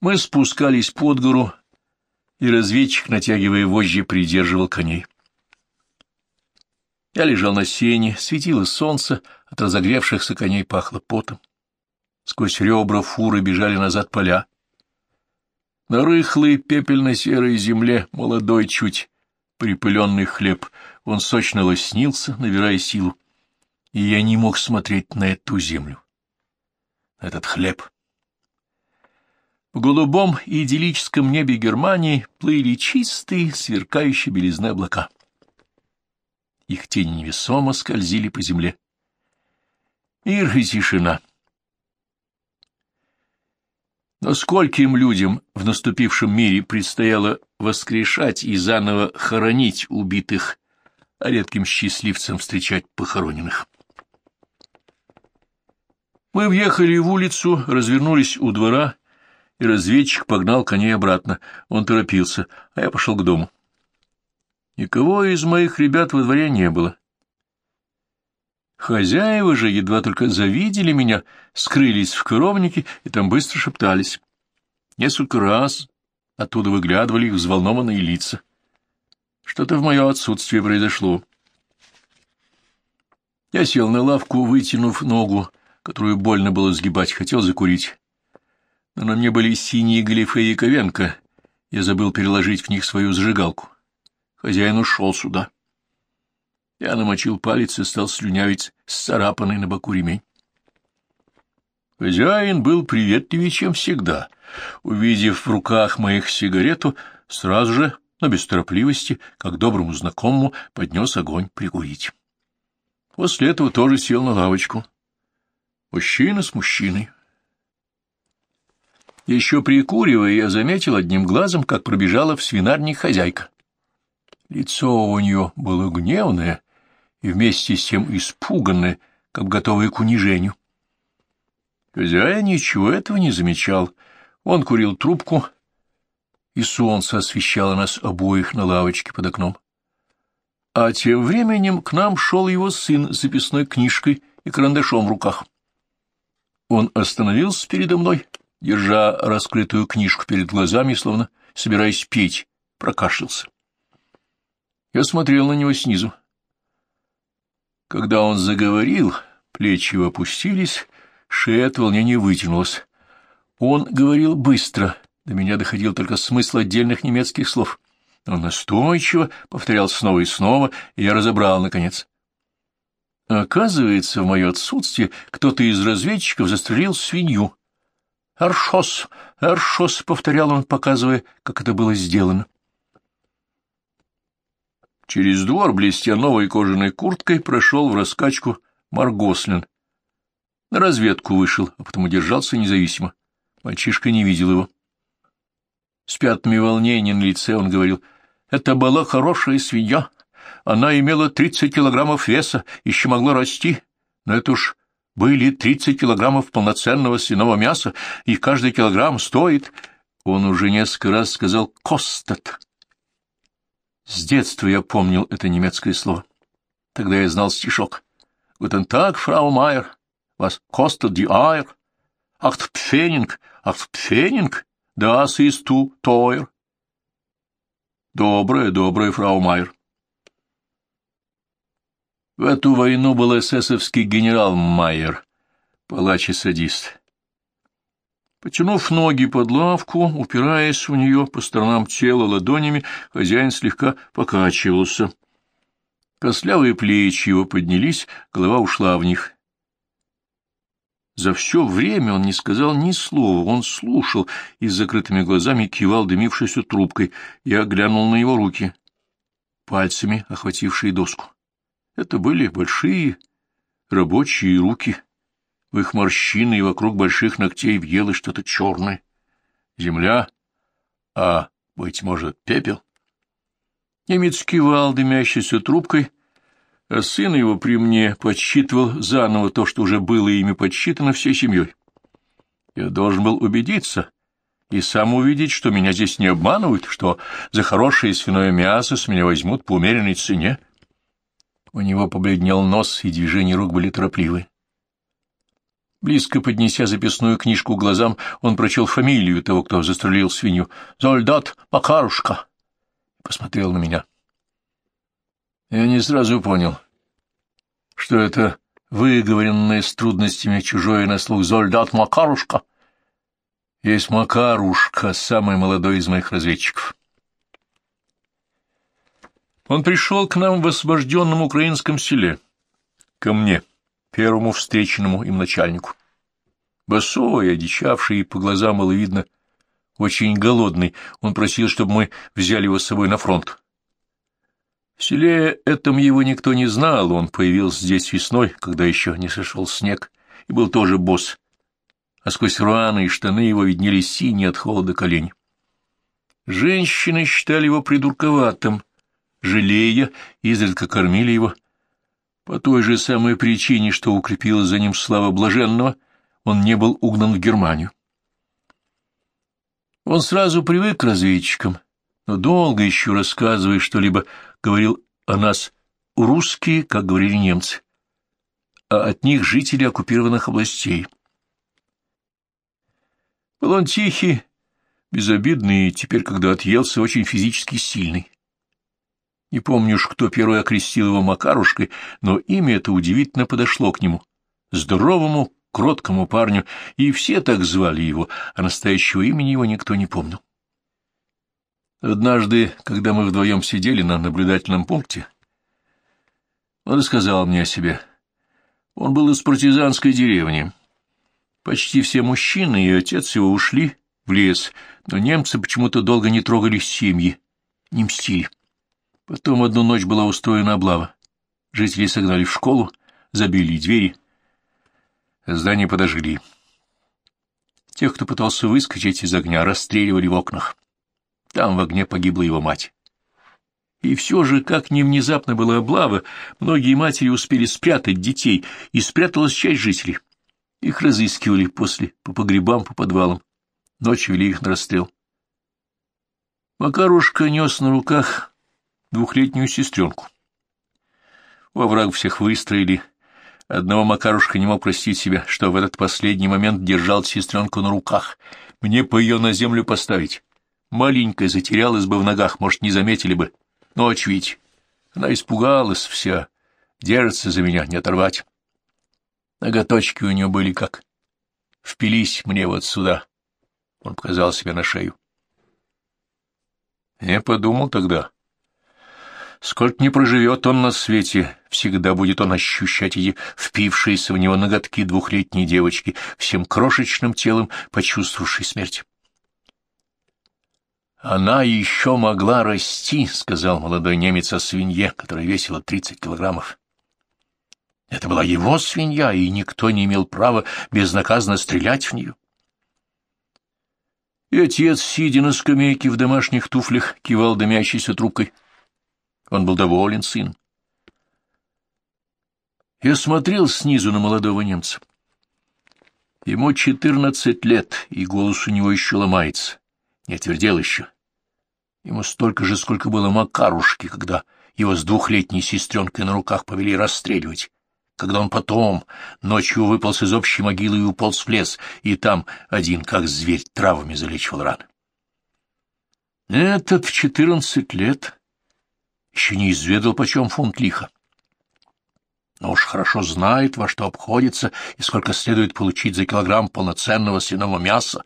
Мы спускались под гору, и разведчик, натягивая вожжи, придерживал коней. Я лежал на сене, светило солнце, от разогревшихся коней пахло потом. Сквозь ребра фуры бежали назад поля. На рыхлой пепельно-серой земле молодой чуть припыленный хлеб. Он сочно лоснился, набирая силу. И я не мог смотреть на эту землю, этот хлеб. В голубом идиллическом небе Германии плыли чистые, сверкающие белизны облака. Их тени невесомо скользили по земле. Мир и тишина. Но скольким людям в наступившем мире предстояло воскрешать и заново хоронить убитых, а редким счастливцам встречать похороненных. Мы въехали в улицу, развернулись у двора, и разведчик погнал коней обратно. Он торопился, а я пошел к дому. Никого из моих ребят во дворе не было. Хозяева же, едва только завидели меня, скрылись в коровнике и там быстро шептались. Несколько раз оттуда выглядывали их взволнованные лица. Что-то в мое отсутствие произошло. Я сел на лавку, вытянув ногу, которую больно было сгибать, хотел закурить. Но на мне были синие галифе и ковенка. Я забыл переложить в них свою зажигалку. Хозяин ушел сюда. Я намочил палец и стал слюнявить сцарапанный на боку ремень. Хозяин был приветливее, чем всегда. Увидев в руках моих сигарету, сразу же, но без торопливости, как доброму знакомому, поднес огонь прикурить. После этого тоже сел на лавочку. Мужчина с мужчиной. Еще прикуривая, я заметил одним глазом, как пробежала в свинарник хозяйка. Лицо у нее было гневное и вместе с тем испуганное, как готовое к унижению. Хозяин ничего этого не замечал. Он курил трубку, и солнце освещало нас обоих на лавочке под окном. А тем временем к нам шел его сын с записной книжкой и карандашом в руках. Он остановился передо мной, держа раскрытую книжку перед глазами, словно собираясь петь, прокашлялся. Я смотрел на него снизу. Когда он заговорил, плечи его опустились, шея от волнения вытянулась. Он говорил быстро, до меня доходил только смысл отдельных немецких слов. Он настойчиво повторял снова и снова, и я разобрал, наконец. Оказывается, в мое отсутствие кто-то из разведчиков застрелил свинью. «Аршос! Аршос!» — повторял он, показывая, как это было сделано. Через двор, блестя новой кожаной курткой, прошел в раскачку Маргослин. На разведку вышел, а потом удержался независимо. Мальчишка не видел его. С пятнами волнения на лице он говорил, «Это была хорошая свинья. Она имела тридцать килограммов веса, еще могла расти. Но это уж были тридцать килограммов полноценного свиного мяса, и каждый килограмм стоит...» Он уже несколько раз сказал «костат». С детства я помнил это немецкое слово. Тогда я знал стишок. «Гутен так, фрау Майер, вас костет ди айр? Ахт пфенинг, ахт пфенинг, das ist tu тойр». Доброе, доброе, фрау Майер. В эту войну был эсэсовский генерал Майер, палач и садист. Потянув ноги под лавку, упираясь в нее по сторонам тела ладонями, хозяин слегка покачивался. Кослявые плечи его поднялись, голова ушла в них. За все время он не сказал ни слова, он слушал и с закрытыми глазами кивал дымившейся трубкой. Я глянул на его руки, пальцами охватившие доску. Это были большие рабочие руки — в их морщины и вокруг больших ногтей въелось что-то черное. Земля, а, быть может, пепел. Немец кивал дымящейся трубкой, а сын его при мне подсчитывал заново то, что уже было ими подсчитано всей семьей. Я должен был убедиться и сам увидеть, что меня здесь не обманывают, что за хорошее свиное мясо с меня возьмут по умеренной цене. У него побледнел нос, и движения рук были торопливые. Близко поднеся записную книжку глазам, он прочел фамилию того, кто застрелил свинью. «Зольдат Макарушка!» Посмотрел на меня. Я не сразу понял, что это выговоренное с трудностями чужое на слух «Зольдат Макарушка» есть Макарушка, самый молодой из моих разведчиков. Он пришел к нам в освобожденном украинском селе, ко мне первому встреченному им начальнику. Босой, одичавший, по глазам было видно, очень голодный, он просил, чтобы мы взяли его с собой на фронт. В селе этом его никто не знал, он появился здесь весной, когда еще не сошел снег, и был тоже босс, а сквозь раны и штаны его виднелись синие от холода колени. Женщины считали его придурковатым, жалея, изредка кормили его, по той же самой причине, что укрепила за ним слава блаженного, он не был угнан в Германию. Он сразу привык к разведчикам, но долго еще рассказывая что-либо, говорил о нас русские, как говорили немцы, а от них жители оккупированных областей. Был он тихий, безобидный и теперь, когда отъелся, очень физически сильный. Не помню уж, кто первый окрестил его Макарушкой, но имя это удивительно подошло к нему. Здоровому, кроткому парню, и все так звали его, а настоящего имени его никто не помнил. Однажды, когда мы вдвоем сидели на наблюдательном пункте, он рассказал мне о себе. Он был из партизанской деревни. Почти все мужчины и отец его ушли в лес, но немцы почему-то долго не трогали семьи, не мстили. Потом одну ночь была устроена облава. Жители согнали в школу, забили двери. Здание подожгли. Тех, кто пытался выскочить из огня, расстреливали в окнах. Там в огне погибла его мать. И все же, как ни внезапно была облава, многие матери успели спрятать детей, и спряталась часть жителей. Их разыскивали после, по погребам, по подвалам. Ночью вели их на расстрел. Макарушка нес на руках двухлетнюю сестренку. У овраг всех выстроили. Одного Макарушка не мог простить себя, что в этот последний момент держал сестренку на руках. Мне по ее на землю поставить. Маленькая затерялась бы в ногах, может, не заметили бы. Ночь ведь. Она испугалась вся. Держится за меня, не оторвать. Ноготочки у нее были как... Впились мне вот сюда. Он показал себе на шею. Я подумал тогда, Сколько не проживет он на свете, всегда будет он ощущать эти впившиеся в него ноготки двухлетней девочки, всем крошечным телом почувствовавшей смерть. «Она еще могла расти», — сказал молодой немец о свинье, которая весила тридцать килограммов. Это была его свинья, и никто не имел права безнаказанно стрелять в нее. И отец, сидя на скамейке в домашних туфлях, кивал дымящейся трубкой. Он был доволен сын. Я смотрел снизу на молодого немца. Ему четырнадцать лет, и голос у него еще ломается. Не отвердел еще. Ему столько же, сколько было Макарушки, когда его с двухлетней сестренкой на руках повели расстреливать, когда он потом ночью выполз из общей могилы и уполз в лес, и там один, как зверь, травами залечивал раны. Этот в четырнадцать лет еще не изведал, почем фунт лиха. Но уж хорошо знает, во что обходится и сколько следует получить за килограмм полноценного свиного мяса.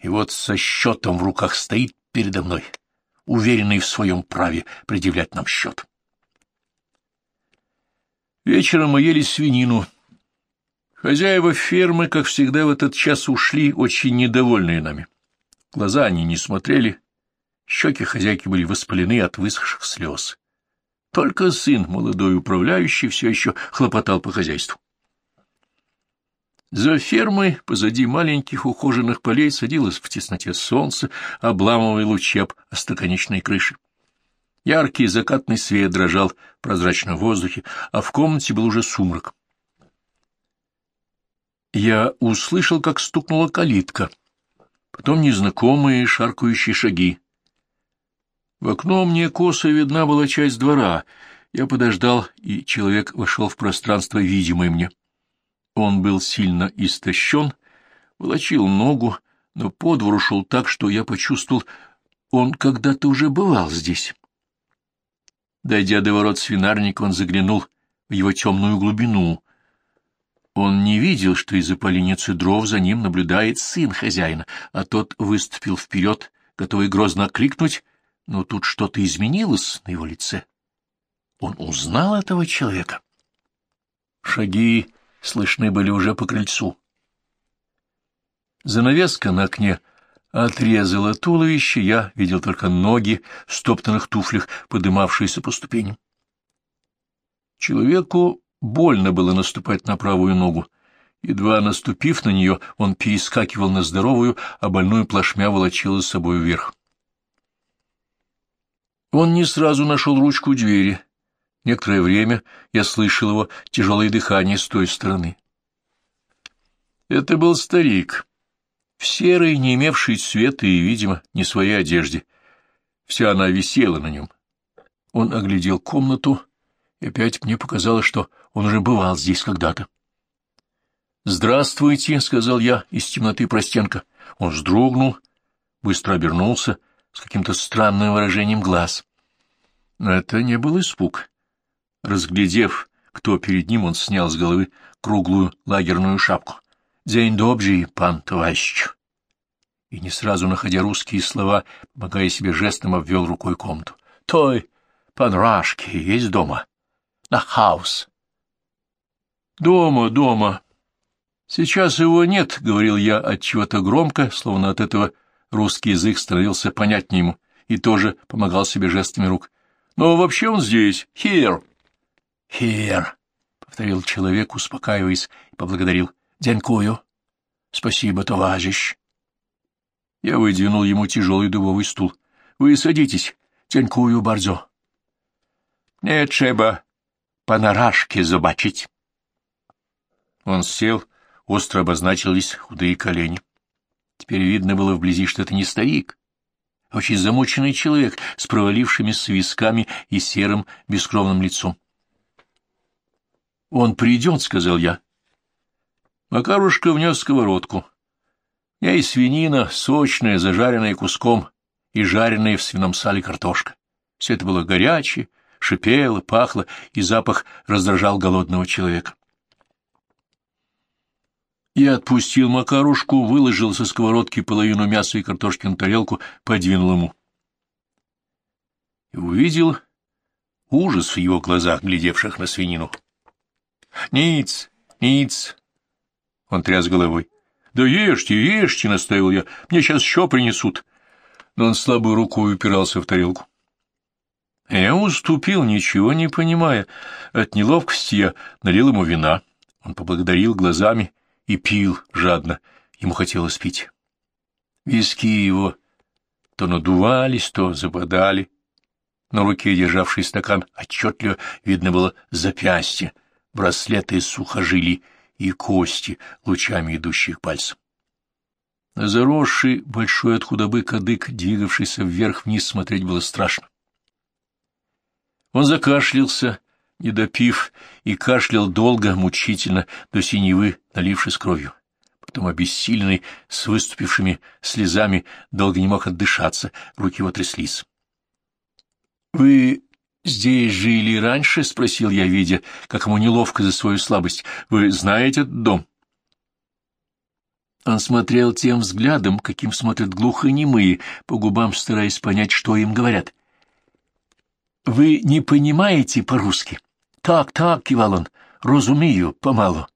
И вот со счетом в руках стоит передо мной, уверенный в своем праве предъявлять нам счет. Вечером мы ели свинину. Хозяева фермы, как всегда, в этот час ушли, очень недовольные нами. Глаза они не смотрели, Щеки хозяйки были воспалены от высохших слез. Только сын, молодой управляющий, все еще хлопотал по хозяйству. За фермой, позади маленьких ухоженных полей, садилось в тесноте солнце, обламывая лучи об остроконечной крыши. Яркий закатный свет дрожал в прозрачном воздухе, а в комнате был уже сумрак. Я услышал, как стукнула калитка, потом незнакомые шаркающие шаги. В окно мне косо видна была часть двора. Я подождал, и человек вошел в пространство, видимое мне. Он был сильно истощен, волочил ногу, но по двору шел так, что я почувствовал, он когда-то уже бывал здесь. Дойдя до ворот свинарника, он заглянул в его темную глубину. Он не видел, что из-за поленницы дров за ним наблюдает сын хозяина, а тот выступил вперед, готовый грозно окликнуть, но тут что-то изменилось на его лице. Он узнал этого человека. Шаги слышны были уже по крыльцу. Занавеска на окне отрезала туловище, я видел только ноги в стоптанных туфлях, подымавшиеся по ступеням. Человеку больно было наступать на правую ногу. Едва наступив на нее, он перескакивал на здоровую, а больную плашмя волочил за собой вверх. Он не сразу нашел ручку двери. Некоторое время я слышал его тяжелое дыхание с той стороны. Это был старик, в серой, не имевшей цвета и, видимо, не своей одежде. Вся она висела на нем. Он оглядел комнату, и опять мне показалось, что он уже бывал здесь когда-то. «Здравствуйте», — сказал я из темноты простенка. Он вздрогнул, быстро обернулся с каким-то странным выражением глаз. Но это не был испуг. Разглядев, кто перед ним, он снял с головы круглую лагерную шапку. «День добрый, пан товарищ!» И не сразу, находя русские слова, помогая себе жестом, обвел рукой комнату. «Той, пан Рашки, есть дома? На хаус!» «Дома, дома!» «Сейчас его нет», — говорил я от чего-то громко, словно от этого русский язык становился понятнее ему, и тоже помогал себе жестами рук. «Но вообще он здесь. Here!» «Here!» — повторил человек, успокаиваясь, и поблагодарил. «Дякую. Спасибо, товарищ». Я выдвинул ему тяжелый дубовый стул. «Вы садитесь. Дякую, бардзо». «Не треба панарашки забачить». Он сел, остро обозначились худые колени. Теперь видно было вблизи, что это не старик, а очень замученный человек с провалившимися висками и серым бескровным лицом. «Он придет», — сказал я. Макарушка внес сковородку. Я и свинина, сочная, зажаренная куском, и жареная в свином сале картошка. Все это было горячее, шипело, пахло, и запах раздражал голодного человека. Я отпустил Макарушку, выложил со сковородки половину мяса и картошки на тарелку, подвинул ему. И увидел ужас в его глазах, глядевших на свинину. Ниц, ниц. Он тряс головой. Да ешьте, ешьте, настаивал я. Мне сейчас еще принесут. Но он слабой рукой упирался в тарелку. Я уступил, ничего не понимая. От неловкости я налил ему вина. Он поблагодарил глазами и пил жадно. Ему хотелось пить. Виски его то надувались, то западали. На руке, державший стакан, отчетливо видно было запястье браслеты из сухожилий и кости, лучами идущих пальцев. заросший, большой от худобы кадык, двигавшийся вверх-вниз, смотреть было страшно. Он закашлялся, не допив, и кашлял долго, мучительно, до синевы, налившись кровью. Потом, обессиленный, с выступившими слезами, долго не мог отдышаться, руки его тряслись. — Вы «Здесь жили раньше?» — спросил я, видя, как ему неловко за свою слабость. «Вы знаете этот дом?» Он смотрел тем взглядом, каким смотрят глухонемые, по губам стараясь понять, что им говорят. «Вы не понимаете по-русски?» «Так, так», — кивал он, — «разумею, помалу».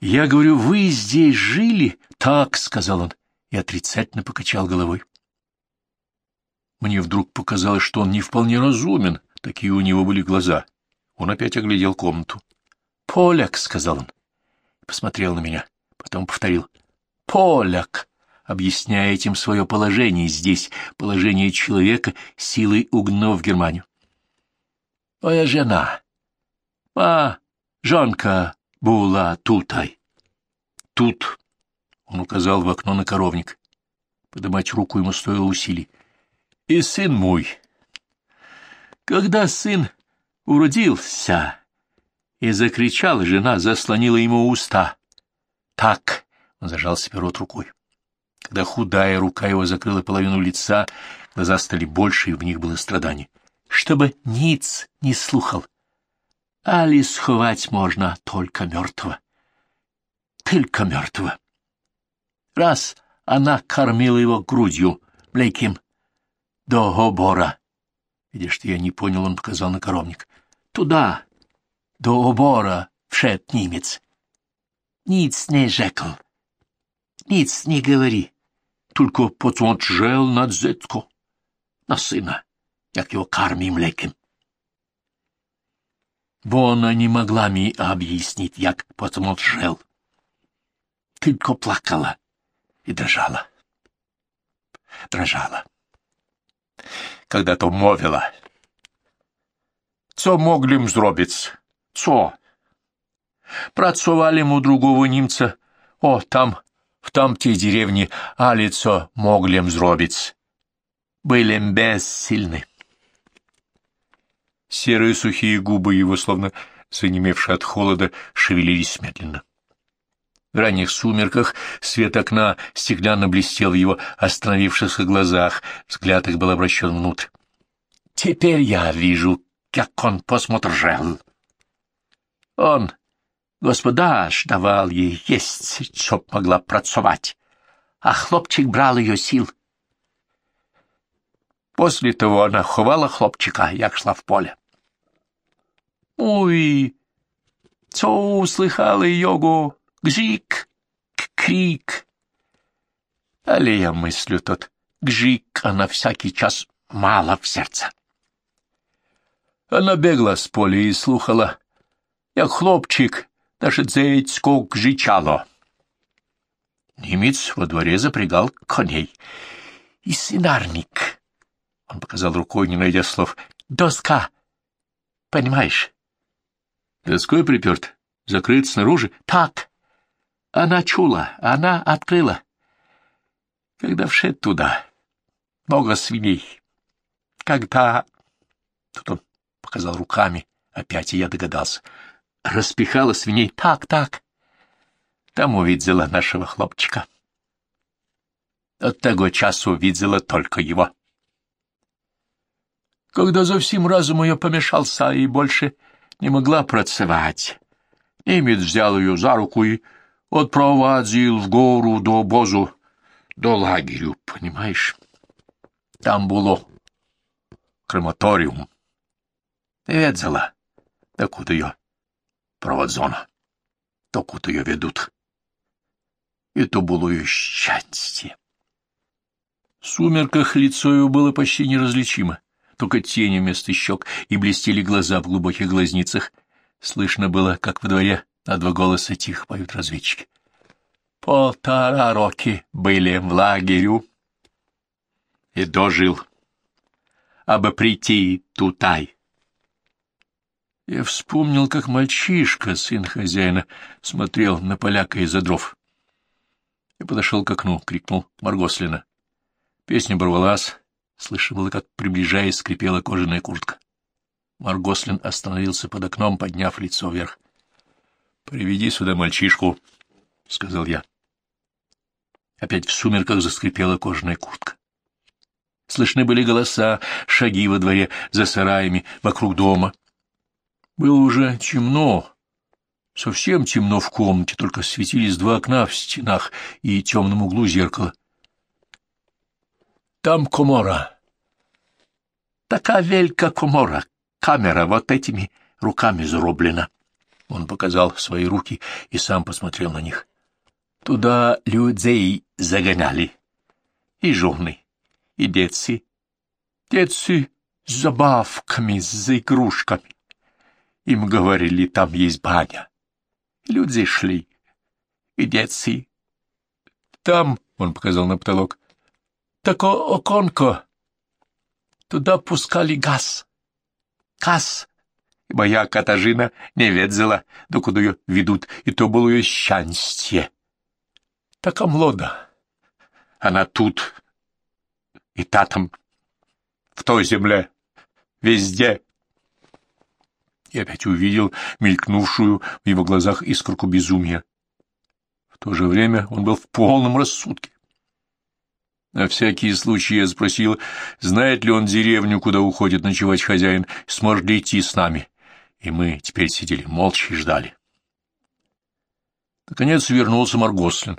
«Я говорю, вы здесь жили?» «Так», — сказал он, и отрицательно покачал головой. Мне вдруг показалось, что он не вполне разумен, такие у него были глаза. Он опять оглядел комнату. «Поляк», — сказал он, посмотрел на меня, потом повторил. «Поляк», объясняя этим свое положение здесь, положение человека, силой угнав в Германию. «Моя жена, ма, жонка была тутай». «Тут», — он указал в окно на коровник. Подымать руку ему стоило усилий и сын мой. Когда сын уродился, и закричал, жена заслонила ему уста. Так, он зажал себе рот рукой. Когда худая рука его закрыла половину лица, глаза стали больше, и в них было страдание. Чтобы ниц не слухал. Али сховать можно только мертвого. Только мертвого. Раз она кормила его грудью, млеким, до обора. Видишь, что я не понял, он показал на коровник. Туда, до обора, вшед немец. Ниц не жекл. Ниц не говори. Только посмотрел на дзетку, на сына, як его кармим леким. Вона не могла мне объяснить, як посмотрел. Tylko плакала и дрожала. Дрожала. Когда то мовила. Co mogli m zrobić? Co? Працовали у другого немца. О, там, в тамтej деревне, а лицо могли им зробить. Были бессильны. Серые сухие губы его, словно занемевшие от холода, шевелились медленно. В ранних сумерках свет окна стеклянно блестел в его остановившихся глазах, взгляд их был обращен внутрь. «Теперь я вижу, как он посмотрел. Он Господаш давал ей есть, чтоб могла працовать, а хлопчик брал ее сил. После того она ховала хлопчика, як шла в поле. Ой, co услыхали його гжик, крик. Але я мыслю тот гжик, а на всякий час мало в сердце. Она бегла с поля и слухала, як хлопчик даже дзецько кричало. Немец во дворе запрягал коней. И свинарник. Он показал рукой, не найдя слов. Доска. Понимаешь? Доской приперт. Закрыт снаружи. Так. Она чула. Она открыла. Когда вшед туда. Много свиней. Когда... Тут он показал руками. Опять и я догадался распихала свиней так, так. Там увидела нашего хлопчика. От того часу видела только его. Когда за всем разум ее помешался и больше не могла працевать, немец взял ее за руку и отпроводил в гору до обозу, до лагерю, понимаешь? Там было крематориум. Видела, докуда ее проводзона. То куда ее ведут. И то было ее счастье. В сумерках лицо его было почти неразличимо, только тени вместо щек и блестели глаза в глубоких глазницах. Слышно было, как во дворе на два голоса тихо поют разведчики. Полтора роки были в лагерю и дожил, абы прийти тутай. Я вспомнил, как мальчишка, сын хозяина, смотрел на поляка из-за дров. Я подошел к окну, крикнул Маргослина. Песня оборвалась, слышно было, как, приближаясь, скрипела кожаная куртка. Маргослин остановился под окном, подняв лицо вверх. — Приведи сюда мальчишку, — сказал я. Опять в сумерках заскрипела кожаная куртка. Слышны были голоса, шаги во дворе, за сараями, вокруг дома. Было уже темно, совсем темно в комнате, только светились два окна в стенах и темном углу зеркала. Там комора. Такая велька комора. Камера вот этими руками зарублена. Он показал свои руки и сам посмотрел на них. Туда людей загоняли. И жены, и дети. Дети с забавками, с игрушками. Им говорили, там есть баня. Люди шли. И дети. Там, — он показал на потолок, — такое оконко. Туда пускали газ. Газ. И моя Катажина не ведзала, докуда ее ведут, и то было ее счастье. Така млода. Она тут, и та там, в той земле, везде. и опять увидел мелькнувшую в его глазах искорку безумия. В то же время он был в полном рассудке. На всякий случай я спросил, знает ли он деревню, куда уходит ночевать хозяин, сможет ли идти с нами. И мы теперь сидели молча и ждали. Наконец вернулся Маргослин.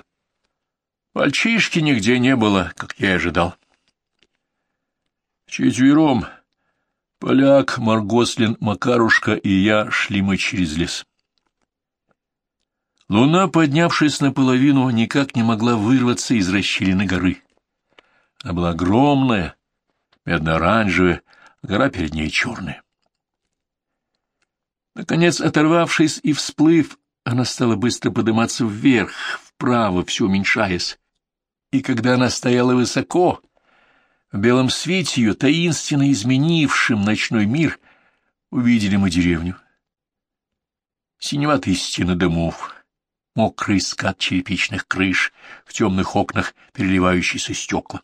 Мальчишки нигде не было, как я и ожидал. Четвером поляк, Маргослин, Макарушка и я шли мы через лес. Луна, поднявшись наполовину, никак не могла вырваться из расщелины горы. Она была огромная, медно-оранжевая, гора перед ней черная. Наконец, оторвавшись и всплыв, она стала быстро подниматься вверх, вправо, все уменьшаясь. И когда она стояла высоко, в белом свете ее, таинственно изменившим ночной мир, увидели мы деревню. Синеватые стены домов, мокрый скат черепичных крыш, в темных окнах переливающиеся стекла.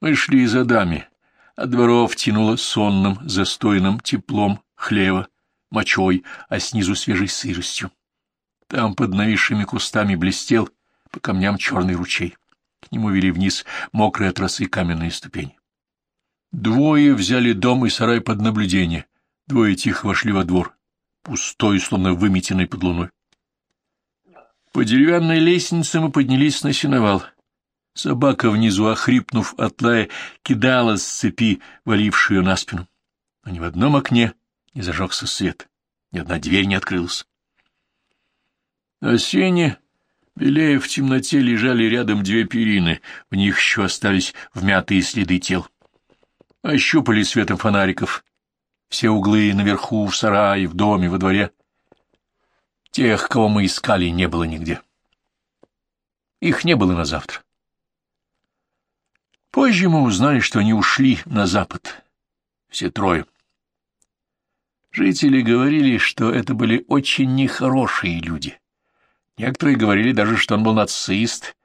Мы шли за дами, а дворов тянуло сонным, застойным теплом хлева, мочой, а снизу свежей сыростью. Там под нависшими кустами блестел по камням черный ручей. К нему вели вниз мокрые от росы каменные ступени. Двое взяли дом и сарай под наблюдение, двое тихо вошли во двор, пустой, словно выметенный под луной. По деревянной лестнице мы поднялись на сеновал — Собака внизу, охрипнув от лая, кидала с цепи, валившую на спину. Но ни в одном окне не зажегся свет, ни одна дверь не открылась. На сене, белее в темноте, лежали рядом две перины, в них еще остались вмятые следы тел. Ощупали светом фонариков все углы наверху, в сарае, в доме, во дворе. Тех, кого мы искали, не было нигде. Их не было на завтра. Позже мы узнали, что они ушли на запад. Все трое. Жители говорили, что это были очень нехорошие люди. Некоторые говорили даже, что он был нацист,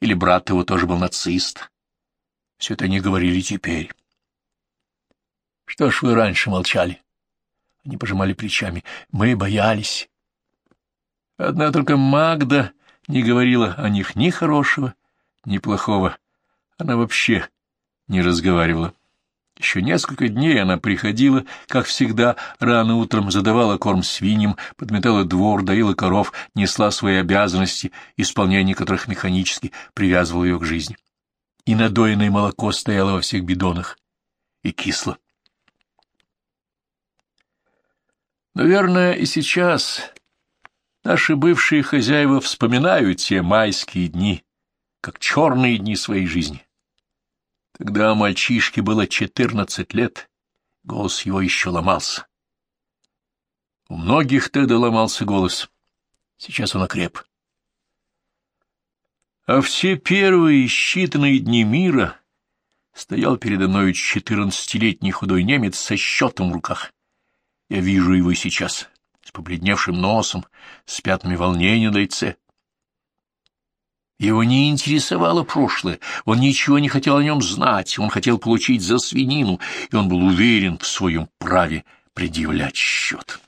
или брат его тоже был нацист. Все это они говорили теперь. Что ж вы раньше молчали? Они пожимали плечами. Мы боялись. Одна только Магда не говорила о них ни хорошего, ни плохого. Она вообще не разговаривала. Еще несколько дней она приходила, как всегда, рано утром задавала корм свиньям, подметала двор, доила коров, несла свои обязанности, исполняя которых механически привязывала ее к жизни. И надоенное молоко стояло во всех бидонах и кисло. Наверное, и сейчас наши бывшие хозяева вспоминают те майские дни, как черные дни своей жизни. Когда мальчишке было четырнадцать лет, голос его еще ломался. У многих тогда ломался голос. Сейчас он окреп. А все первые считанные дни мира стоял передо мной четырнадцатилетний худой немец со счетом в руках. Я вижу его сейчас, с побледневшим носом, с пятнами волнения на лице, его не интересовало прошлое, он ничего не хотел о нем знать, он хотел получить за свинину, и он был уверен в своем праве предъявлять счет.